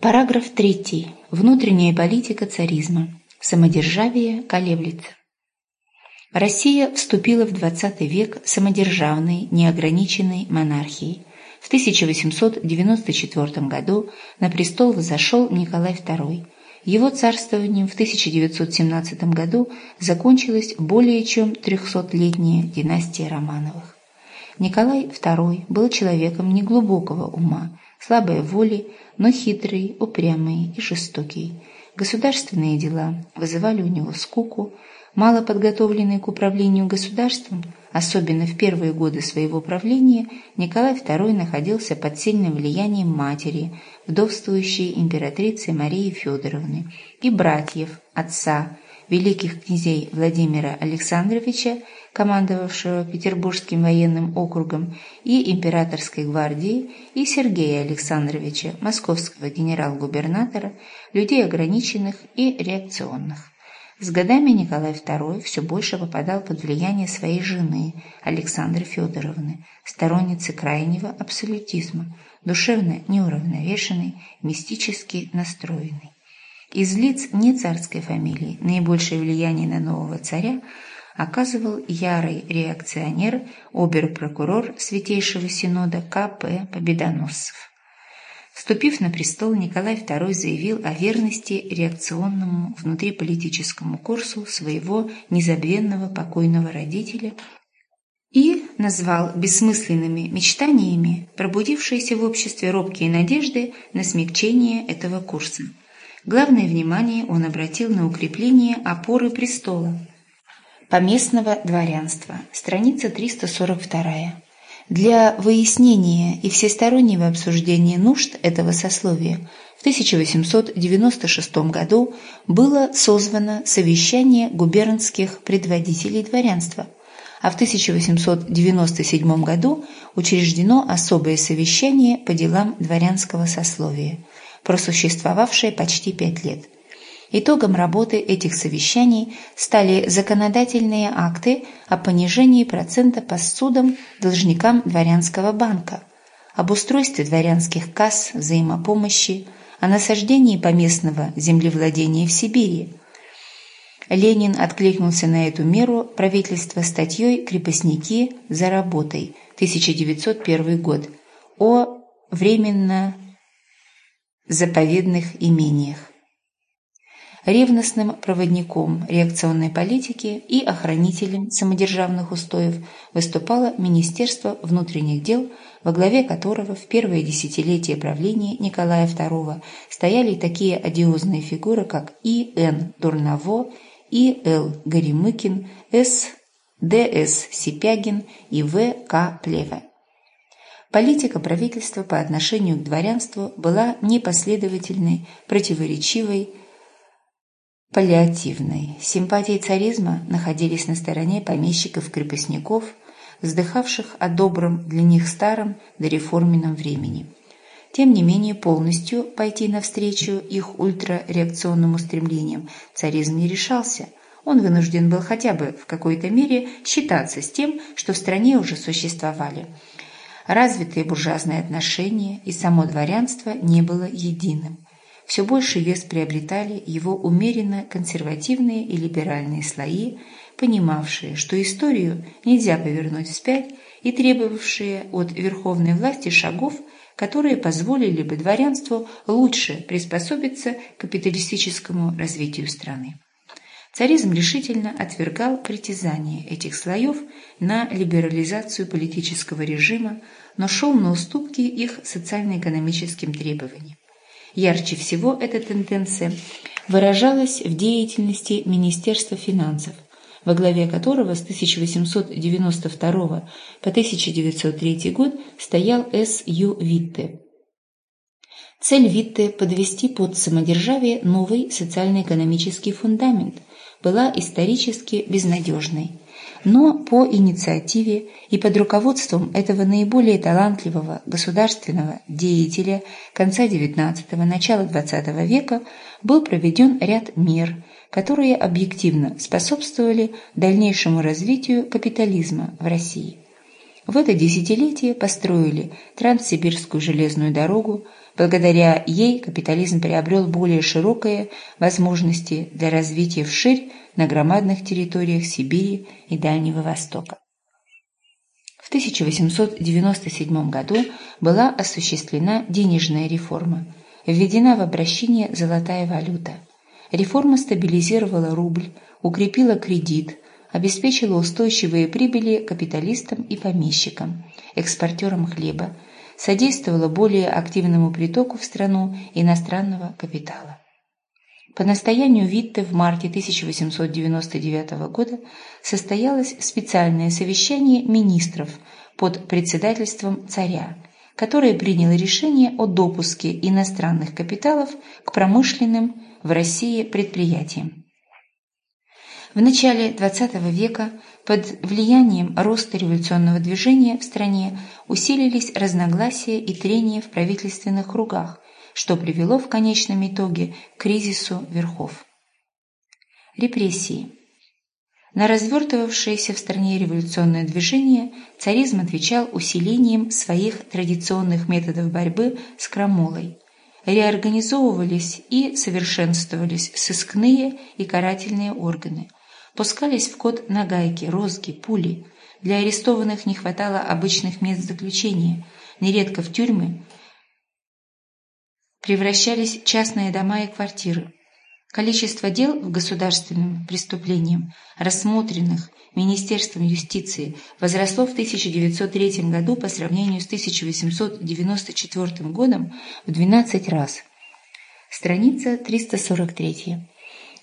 Параграф 3. Внутренняя политика царизма. Самодержавие колеблется. Россия вступила в XX век самодержавной, неограниченной монархией. В 1894 году на престол взошел Николай II. Его царствованием в 1917 году закончилась более чем 300-летняя династия Романовых. Николай II был человеком неглубокого ума, слабой воли, но хитрый, упрямый и жестокий. Государственные дела вызывали у него скуку, мало подготовленный к управлению государством, особенно в первые годы своего правления, Николай II находился под сильным влиянием матери, вдовствующей императрицы Марии Федоровны, и братьев, отца, великих князей Владимира Александровича, командовавшего Петербургским военным округом, и императорской гвардии, и Сергея Александровича, московского генерал-губернатора, людей ограниченных и реакционных. С годами Николай II все больше попадал под влияние своей жены, Александры Федоровны, сторонницы крайнего абсолютизма, душевно неуравновешенной, мистически настроенной. Из лиц не царской фамилии наибольшее влияние на нового царя оказывал ярый реакционер, обер-прокурор Святейшего Синода К.П. Победоносцев. Вступив на престол, Николай II заявил о верности реакционному внутриполитическому курсу своего незабвенного покойного родителя и назвал бессмысленными мечтаниями пробудившиеся в обществе робкие надежды на смягчение этого курса – Главное внимание он обратил на укрепление опоры престола. Поместного дворянства. Страница 342. Для выяснения и всестороннего обсуждения нужд этого сословия в 1896 году было созвано совещание губернских предводителей дворянства, а в 1897 году учреждено особое совещание по делам дворянского сословия – просуществовавшее почти пять лет. Итогом работы этих совещаний стали законодательные акты о понижении процента по судам должникам дворянского банка, об устройстве дворянских касс взаимопомощи, о насаждении поместного землевладения в Сибири. Ленин откликнулся на эту меру правительства статьей «Крепостники за работой» 1901 год о временно заповедных имениях. Ревностным проводником реакционной политики и охранителем самодержавных устоев выступало Министерство внутренних дел, во главе которого в первые десятилетия правления Николая II стояли такие одиозные фигуры, как И. Н. Дурново, И. Л. Горемыкин, С. Д. С. Сипягин и В. К. Плеве. Политика правительства по отношению к дворянству была непоследовательной, противоречивой, паллиативной. Симпатии царизма находились на стороне помещиков-крепостников, вздыхавших о добром для них старом дореформенном времени. Тем не менее, полностью пойти навстречу их ультрареакционным стремлениям царизм не решался. Он вынужден был хотя бы в какой-то мере считаться с тем, что в стране уже существовали – Развитые буржуазные отношения и само дворянство не было единым. Все больше вес приобретали его умеренно консервативные и либеральные слои, понимавшие, что историю нельзя повернуть вспять и требовавшие от верховной власти шагов, которые позволили бы дворянству лучше приспособиться к капиталистическому развитию страны. Царизм решительно отвергал притязания этих слоев на либерализацию политического режима, но шел на уступки их социально-экономическим требованиям. Ярче всего эта тенденция выражалась в деятельности Министерства финансов, во главе которого с 1892 по 1903 год стоял С. Ю. Витте. Цель Витте – подвести под самодержавие новый социально-экономический фундамент – была исторически безнадежной. Но по инициативе и под руководством этого наиболее талантливого государственного деятеля конца XIX – начала XX века был проведен ряд мер, которые объективно способствовали дальнейшему развитию капитализма в России. В это десятилетие построили Транссибирскую железную дорогу, благодаря ей капитализм приобрел более широкие возможности для развития вширь на громадных территориях Сибири и Дальнего Востока. В 1897 году была осуществлена денежная реформа, введена в обращение золотая валюта. Реформа стабилизировала рубль, укрепила кредит, обеспечила устойчивые прибыли капиталистам и помещикам, экспортерам хлеба, содействовала более активному притоку в страну иностранного капитала. По настоянию Витте в марте 1899 года состоялось специальное совещание министров под председательством царя, которое приняло решение о допуске иностранных капиталов к промышленным в России предприятиям. В начале XX века под влиянием роста революционного движения в стране усилились разногласия и трения в правительственных кругах, что привело в конечном итоге к кризису верхов. Репрессии. На развертывавшееся в стране революционное движение царизм отвечал усилением своих традиционных методов борьбы с крамолой. Реорганизовывались и совершенствовались сыскные и карательные органы – Пускались в код нагайки, розги, пули. Для арестованных не хватало обычных мест заключения. Нередко в тюрьмы превращались частные дома и квартиры. Количество дел в государственным преступлением, рассмотренных Министерством юстиции, возросло в 1903 году по сравнению с 1894 годом в 12 раз. Страница 343.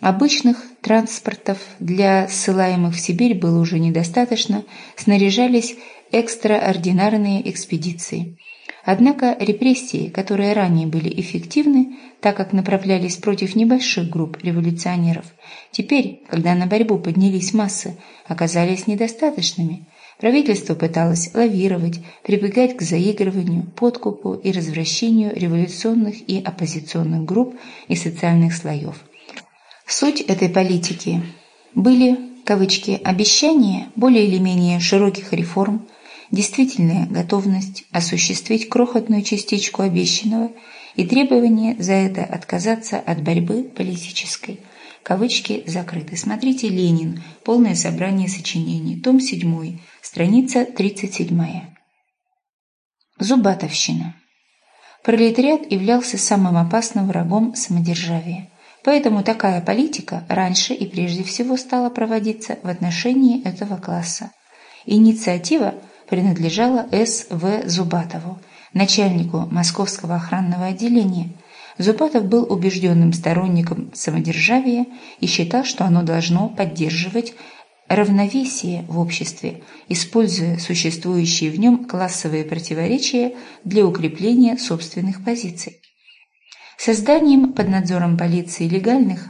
Обычных транспортов для ссылаемых в Сибирь было уже недостаточно, снаряжались экстраординарные экспедиции. Однако репрессии, которые ранее были эффективны, так как направлялись против небольших групп революционеров, теперь, когда на борьбу поднялись массы, оказались недостаточными. Правительство пыталось лавировать, прибегать к заигрыванию, подкупу и развращению революционных и оппозиционных групп и социальных слоев – Суть этой политики были, кавычки, обещания более или менее широких реформ, действительная готовность осуществить крохотную частичку обещанного и требование за это отказаться от борьбы политической. Кавычки закрыты. Смотрите «Ленин. Полное собрание сочинений». Том 7. Страница 37. Зубатовщина. Пролетариат являлся самым опасным врагом самодержавия. Поэтому такая политика раньше и прежде всего стала проводиться в отношении этого класса. Инициатива принадлежала С.В. Зубатову, начальнику Московского охранного отделения. Зубатов был убежденным сторонником самодержавия и считал, что оно должно поддерживать равновесие в обществе, используя существующие в нем классовые противоречия для укрепления собственных позиций. Созданием под надзором полиции легальных,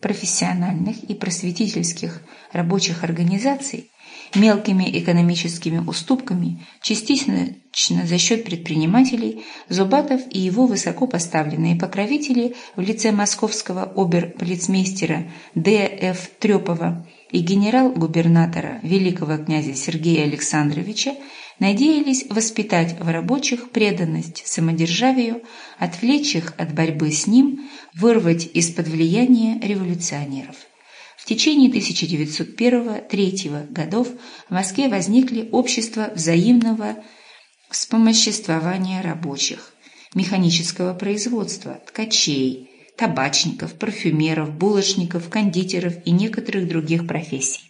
профессиональных и просветительских рабочих организаций, мелкими экономическими уступками, частично за счет предпринимателей, Зубатов и его высокопоставленные покровители в лице московского оберполицмейстера Д.Ф. Трепова и генерал-губернатора великого князя Сергея Александровича надеялись воспитать в рабочих преданность самодержавию, отвлечь их от борьбы с ним, вырвать из-под влияния революционеров. В течение 1901-1903 годов в Москве возникли общества взаимного вспомоществования рабочих, механического производства, ткачей, табачников, парфюмеров, булочников, кондитеров и некоторых других профессий.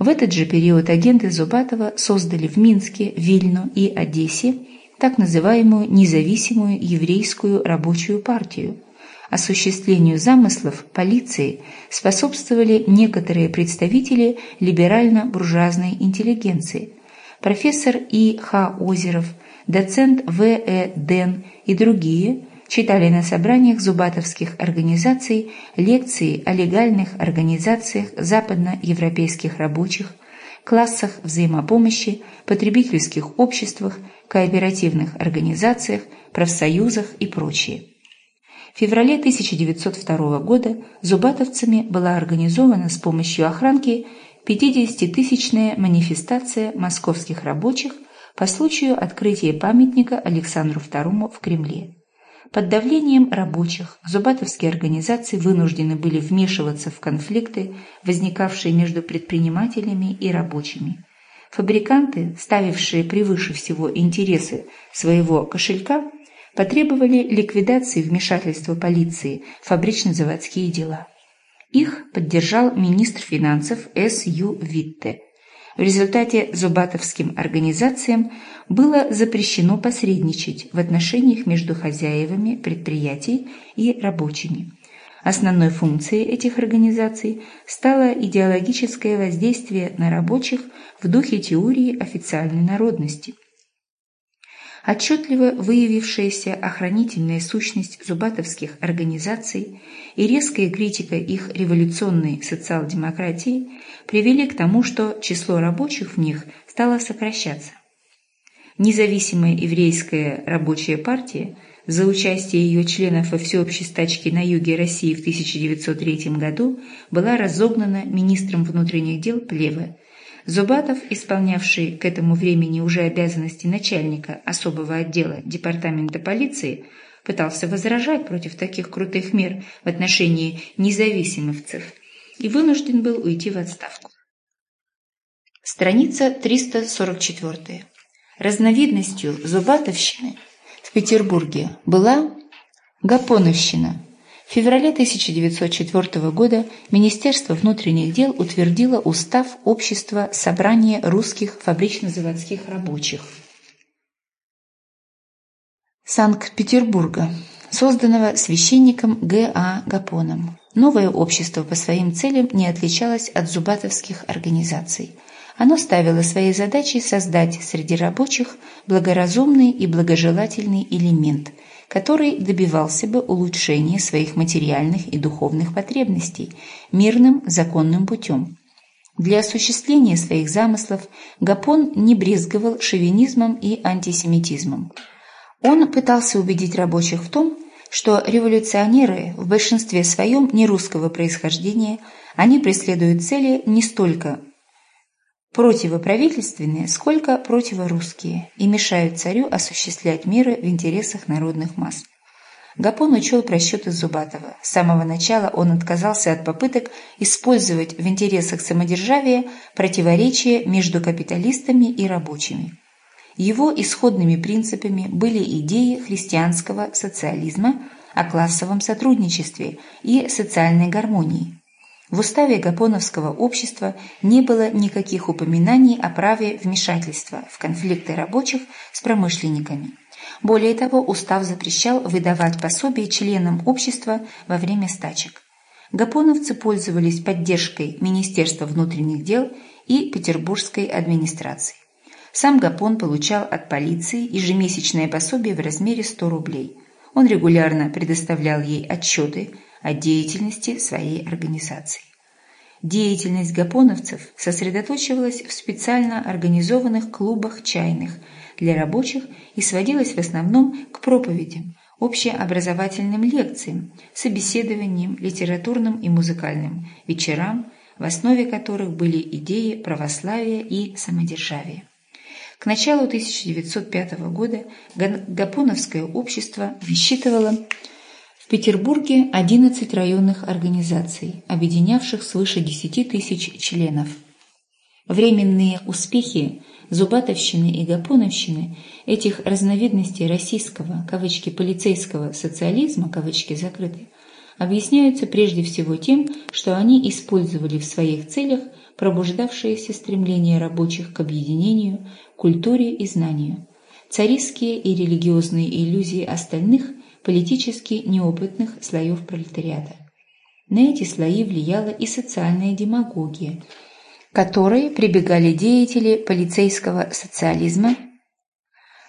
В этот же период агенты Зубатова создали в Минске, Вильно и Одессе так называемую независимую еврейскую рабочую партию. Осуществлению замыслов полиции способствовали некоторые представители либерально-буржуазной интеллигенции. Профессор И. Х. Озеров, доцент В. Э. Ден и другие – читали на собраниях зубатовских организаций лекции о легальных организациях западноевропейских рабочих, классах взаимопомощи, потребительских обществах, кооперативных организациях, профсоюзах и прочее. В феврале 1902 года зубатовцами была организована с помощью охранки 50-тысячная манифестация московских рабочих по случаю открытия памятника Александру II в Кремле. Под давлением рабочих зубатовские организации вынуждены были вмешиваться в конфликты, возникавшие между предпринимателями и рабочими. Фабриканты, ставившие превыше всего интересы своего кошелька, потребовали ликвидации вмешательства полиции в фабрично-заводские дела. Их поддержал министр финансов С. Ю. Витте. В результате зубатовским организациям было запрещено посредничать в отношениях между хозяевами предприятий и рабочими. Основной функцией этих организаций стало идеологическое воздействие на рабочих в духе теории официальной народности – отчетливо выявившаяся охранительная сущность зубатовских организаций и резкая критика их революционной социал-демократии привели к тому, что число рабочих в них стало сокращаться. Независимая еврейская рабочая партия за участие ее членов во всеобщей стачке на юге России в 1903 году была разогнана министром внутренних дел Плеве, Зубатов, исполнявший к этому времени уже обязанности начальника особого отдела департамента полиции, пытался возражать против таких крутых мер в отношении независимовцев и вынужден был уйти в отставку. Страница 344. Разновидностью зубатовщины в Петербурге была гапоновщина, в феврале 1904 года Министерство внутренних дел утвердило устав Общества собрания русских фабрично-заводских рабочих Санкт-Петербурга, созданного священником Г. А. Гапоном. Новое общество по своим целям не отличалось от зубатовских организаций. Оно ставило своей задачей создать среди рабочих благоразумный и благожелательный элемент – который добивался бы улучшения своих материальных и духовных потребностей мирным законным путем. Для осуществления своих замыслов Гапон не брезговал шовинизмом и антисемитизмом. Он пытался убедить рабочих в том, что революционеры в большинстве своем не русского происхождения, они преследуют цели не столько противоправительственные, сколько противорусские и мешают царю осуществлять меры в интересах народных масс. Гапон учел просчеты Зубатова. С самого начала он отказался от попыток использовать в интересах самодержавия противоречия между капиталистами и рабочими. Его исходными принципами были идеи христианского социализма о классовом сотрудничестве и социальной гармонии. В уставе Гапоновского общества не было никаких упоминаний о праве вмешательства в конфликты рабочих с промышленниками. Более того, устав запрещал выдавать пособие членам общества во время стачек. Гапоновцы пользовались поддержкой Министерства внутренних дел и Петербургской администрации. Сам Гапон получал от полиции ежемесячное пособие в размере 100 рублей. Он регулярно предоставлял ей отчеты – о деятельности своей организации. Деятельность гапоновцев сосредоточивалась в специально организованных клубах чайных для рабочих и сводилась в основном к проповедям, общеобразовательным лекциям, собеседованиям, литературным и музыкальным вечерам, в основе которых были идеи православия и самодержавия. К началу 1905 года Гапоновское общество насчитывало в Петербурге 11 районных организаций, объединявших свыше 10 тысяч членов. Временные успехи зубатовщины и гапоновщины этих разновидностей российского, кавычки, полицейского социализма, кавычки закрыты, объясняются прежде всего тем, что они использовали в своих целях пробуждавшееся стремление рабочих к объединению, культуре и знанию. Царистские и религиозные иллюзии остальных – политически неопытных слоев пролетариата. На эти слои влияла и социальная демагогия, которой прибегали деятели полицейского социализма.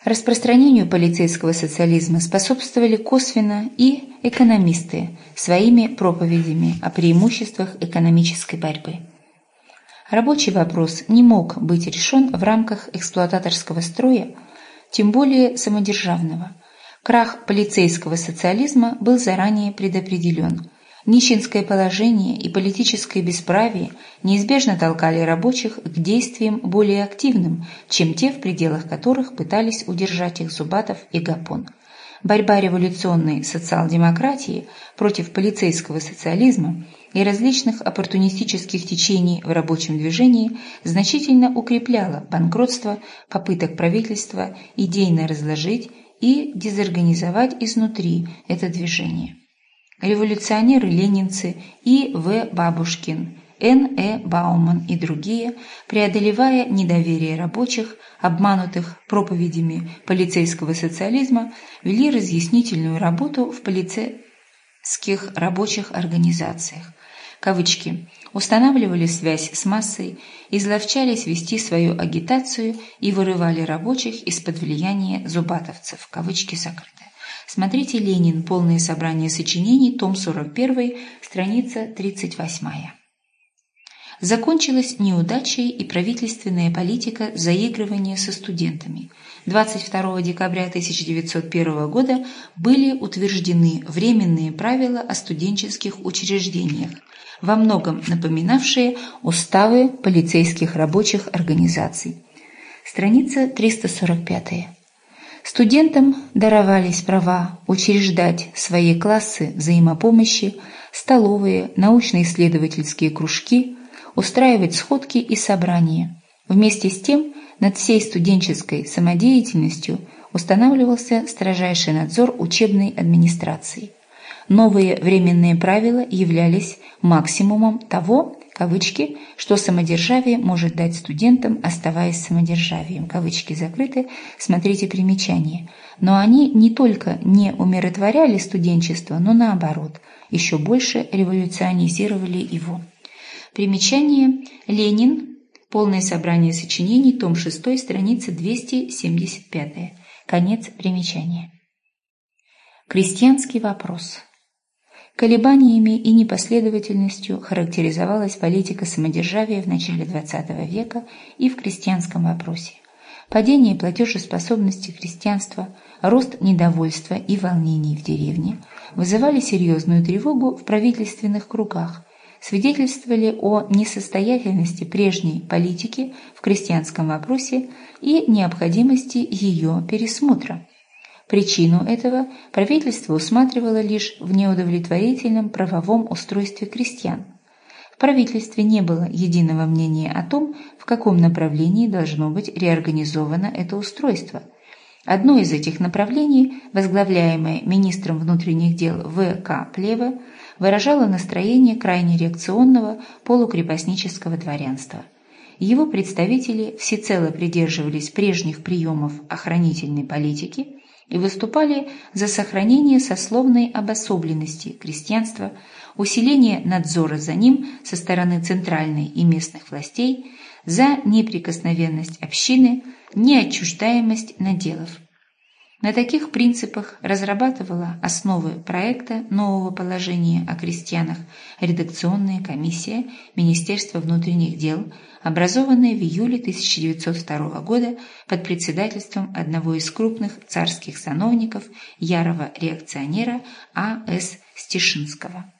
Распространению полицейского социализма способствовали косвенно и экономисты своими проповедями о преимуществах экономической борьбы. Рабочий вопрос не мог быть решен в рамках эксплуататорского строя, тем более самодержавного – Крах полицейского социализма был заранее предопределен. Нищенское положение и политическое бесправие неизбежно толкали рабочих к действиям более активным, чем те, в пределах которых пытались удержать их Зубатов и Гапон. Борьба революционной социал-демократии против полицейского социализма и различных оппортунистических течений в рабочем движении значительно укрепляла банкротство попыток правительства идейно разложить и дезорганизовать изнутри это движение революционеры-ленинцы И. В. Бабушкин, Н. Э. Бауман и другие, преодолевая недоверие рабочих, обманутых проповедями полицейского социализма, вели разъяснительную работу в полицейских рабочих организациях. Кавычки. Устанавливали связь с массой, изловчались вести свою агитацию и вырывали рабочих из-под влияния зубатовцев. Кавычки закрыты. Смотрите «Ленин. Полное собрание сочинений», том 41, страница 38. Закончилась неудачей и правительственная политика заигрывания со студентами. 22 декабря 1901 года были утверждены временные правила о студенческих учреждениях, во многом напоминавшие уставы полицейских рабочих организаций. Страница 345. Студентам даровались права учреждать свои классы взаимопомощи, столовые, научно-исследовательские кружки, устраивать сходки и собрания. Вместе с тем над всей студенческой самодеятельностью устанавливался строжайший надзор учебной администрации. Новые временные правила являлись максимумом того, кавычки, что самодержавие может дать студентам, оставаясь самодержавием, кавычки закрыты, смотрите примечание. Но они не только не умиротворяли студенчество, но наоборот, еще больше революционизировали его. Примечание Ленин, полное собрание сочинений, том 6, страница 275. Конец примечания. Крестьянский вопрос. Колебаниями и непоследовательностью характеризовалась политика самодержавия в начале XX века и в крестьянском вопросе. Падение платежеспособности крестьянства, рост недовольства и волнений в деревне вызывали серьезную тревогу в правительственных кругах, свидетельствовали о несостоятельности прежней политики в крестьянском вопросе и необходимости ее пересмотра. Причину этого правительство усматривало лишь в неудовлетворительном правовом устройстве крестьян. В правительстве не было единого мнения о том, в каком направлении должно быть реорганизовано это устройство. Одно из этих направлений, возглавляемое министром внутренних дел В.К. Плева, выражало настроение крайне реакционного полукрепостнического дворянства. Его представители всецело придерживались прежних приемов охранительной политики – и выступали за сохранение сословной обособленности крестьянства, усиление надзора за ним со стороны центральной и местных властей, за неприкосновенность общины, неотчуждаемость наделов. На таких принципах разрабатывала основы проекта нового положения о крестьянах редакционная комиссия Министерства внутренних дел, образованная в июле 1902 года под председательством одного из крупных царских сановников, ярого реакционера А.С. Стешинского.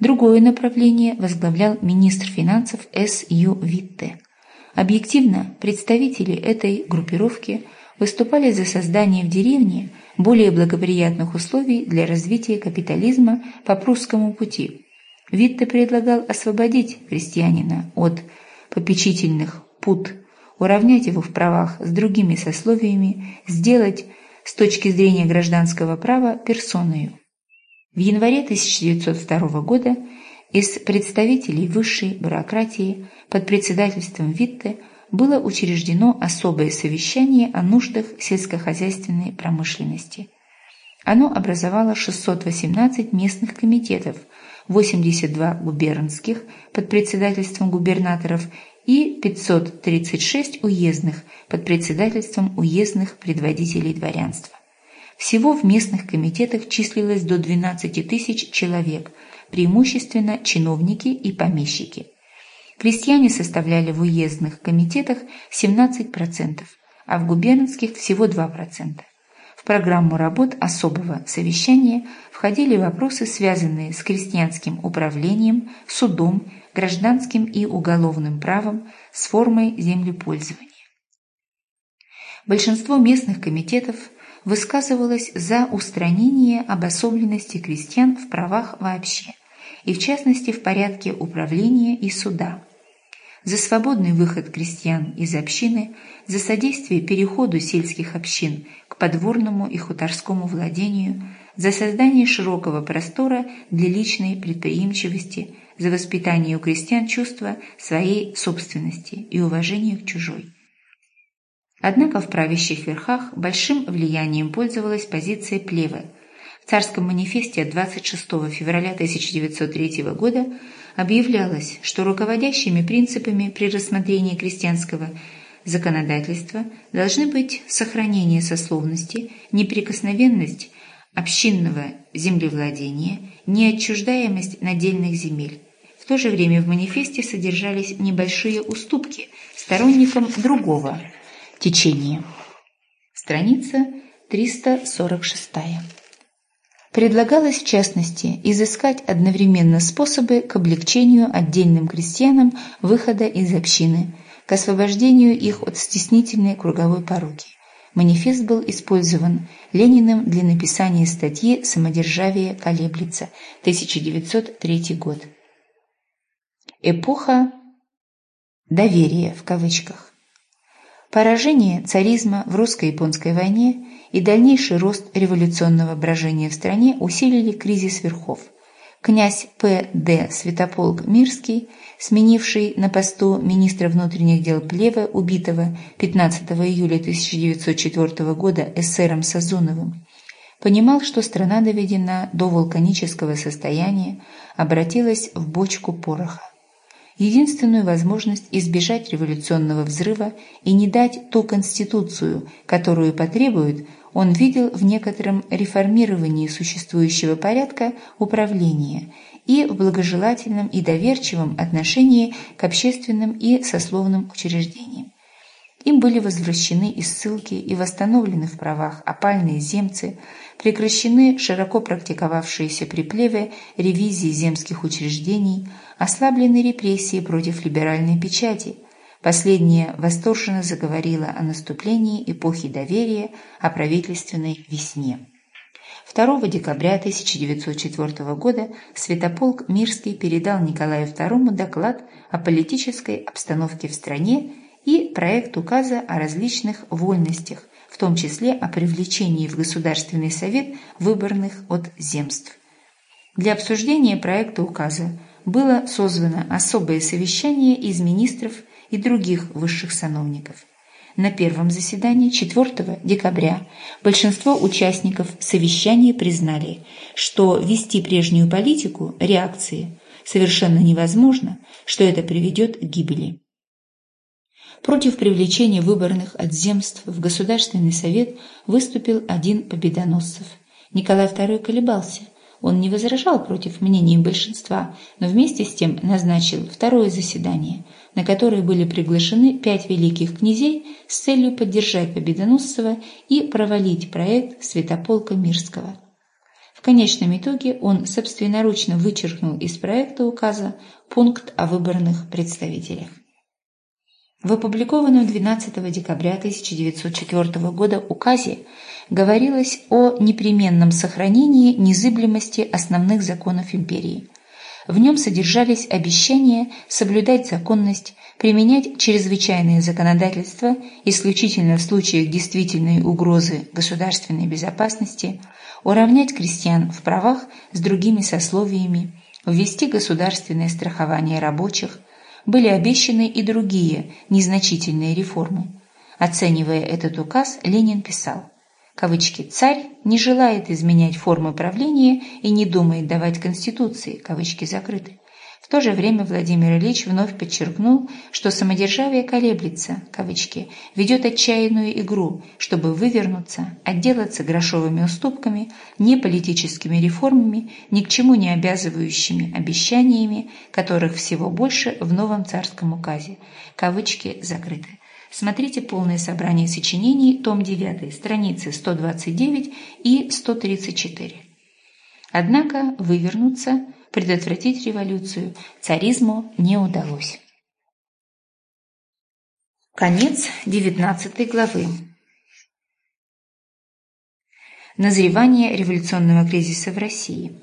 Другое направление возглавлял министр финансов С. Ю. Витте. Объективно, представители этой группировки – выступали за создание в деревне более благоприятных условий для развития капитализма по прусскому пути. Витте предлагал освободить крестьянина от попечительных пут, уравнять его в правах с другими сословиями, сделать с точки зрения гражданского права персоною. В январе 1902 года из представителей высшей бюрократии под председательством Витте – было учреждено особое совещание о нуждах сельскохозяйственной промышленности. Оно образовало 618 местных комитетов, 82 губернских под председательством губернаторов и 536 уездных под председательством уездных предводителей дворянства. Всего в местных комитетах числилось до 12 тысяч человек, преимущественно чиновники и помещики. Крестьяне составляли в уездных комитетах 17%, а в губернских всего 2%. В программу работ особого совещания входили вопросы, связанные с крестьянским управлением, судом, гражданским и уголовным правом, с формой землепользования. Большинство местных комитетов высказывалось за устранение обособленности крестьян в правах вообще, и в частности в порядке управления и суда – за свободный выход крестьян из общины, за содействие переходу сельских общин к подворному и хуторскому владению, за создание широкого простора для личной предприимчивости, за воспитание у крестьян чувства своей собственности и уважения к чужой. Однако в правящих верхах большим влиянием пользовалась позиция плевы. В царском манифесте от 26 февраля 1903 года объявлялось, что руководящими принципами при рассмотрении крестьянского законодательства должны быть сохранение сословности, неприкосновенность общинного землевладения, неотчуждаемость надельных земель. В то же время в манифесте содержались небольшие уступки сторонникам другого течения. Страница 346. Предлагалось, в частности, изыскать одновременно способы к облегчению отдельным крестьянам выхода из общины, к освобождению их от стеснительной круговой поруки. Манифест был использован Лениным для написания статьи «Самодержавие колеблется» 1903 год. Эпоха «доверия» в кавычках. Поражение царизма в русско-японской войне и дальнейший рост революционного брожения в стране усилили кризис верхов. Князь П. Д. Святополк Мирский, сменивший на посту министра внутренних дел Плева, убитого 15 июля 1904 года эсером Сазуновым, понимал, что страна доведена до вулканического состояния, обратилась в бочку пороха единственную возможность избежать революционного взрыва и не дать ту конституцию, которую потребует, он видел в некотором реформировании существующего порядка управления и в благожелательном и доверчивом отношении к общественным и сословным учреждениям. Им были возвращены и ссылки и восстановлены в правах опальные земцы, прекращены широко практиковавшиеся при плеве ревизии земских учреждений, ослаблены репрессии против либеральной печати. Последняя восторженно заговорила о наступлении эпохи доверия, о правительственной весне. 2 декабря 1904 года Святополк Мирский передал Николаю II доклад о политической обстановке в стране и проект указа о различных вольностях, в том числе о привлечении в Государственный совет выборных от земств. Для обсуждения проекта указа было созвано особое совещание из министров и других высших сановников. На первом заседании 4 декабря большинство участников совещания признали, что вести прежнюю политику реакции совершенно невозможно, что это приведет к гибели. Против привлечения выборных от земств в Государственный совет выступил один Победоносцев. Николай II колебался. Он не возражал против мнений большинства, но вместе с тем назначил второе заседание, на которое были приглашены пять великих князей с целью поддержать Победоносцева и провалить проект Святополка Мирского. В конечном итоге он собственноручно вычеркнул из проекта указа пункт о выборных представителях. В опубликованном 12 декабря 1904 года указе говорилось о непременном сохранении незыблемости основных законов империи. В нем содержались обещания соблюдать законность, применять чрезвычайное законодательство исключительно в случаях действительной угрозы государственной безопасности, уравнять крестьян в правах с другими сословиями, ввести государственное страхование рабочих, были обещаны и другие незначительные реформы. Оценивая этот указ, Ленин писал, кавычки, «Царь не желает изменять формы правления и не думает давать Конституции», кавычки закрыты. В то же время Владимир Ильич вновь подчеркнул, что самодержавие колеблется, кавычки, ведет отчаянную игру, чтобы вывернуться, отделаться грошовыми уступками, не политическими реформами, ни к чему не обязывающими обещаниями, которых всего больше в новом царском указе, кавычки закрыты. Смотрите полное собрание сочинений, том 9, страницы 129 и 134. Однако вывернуться, предотвратить революцию царизму не удалось. Конец 19 главы. Назревание революционного кризиса в России.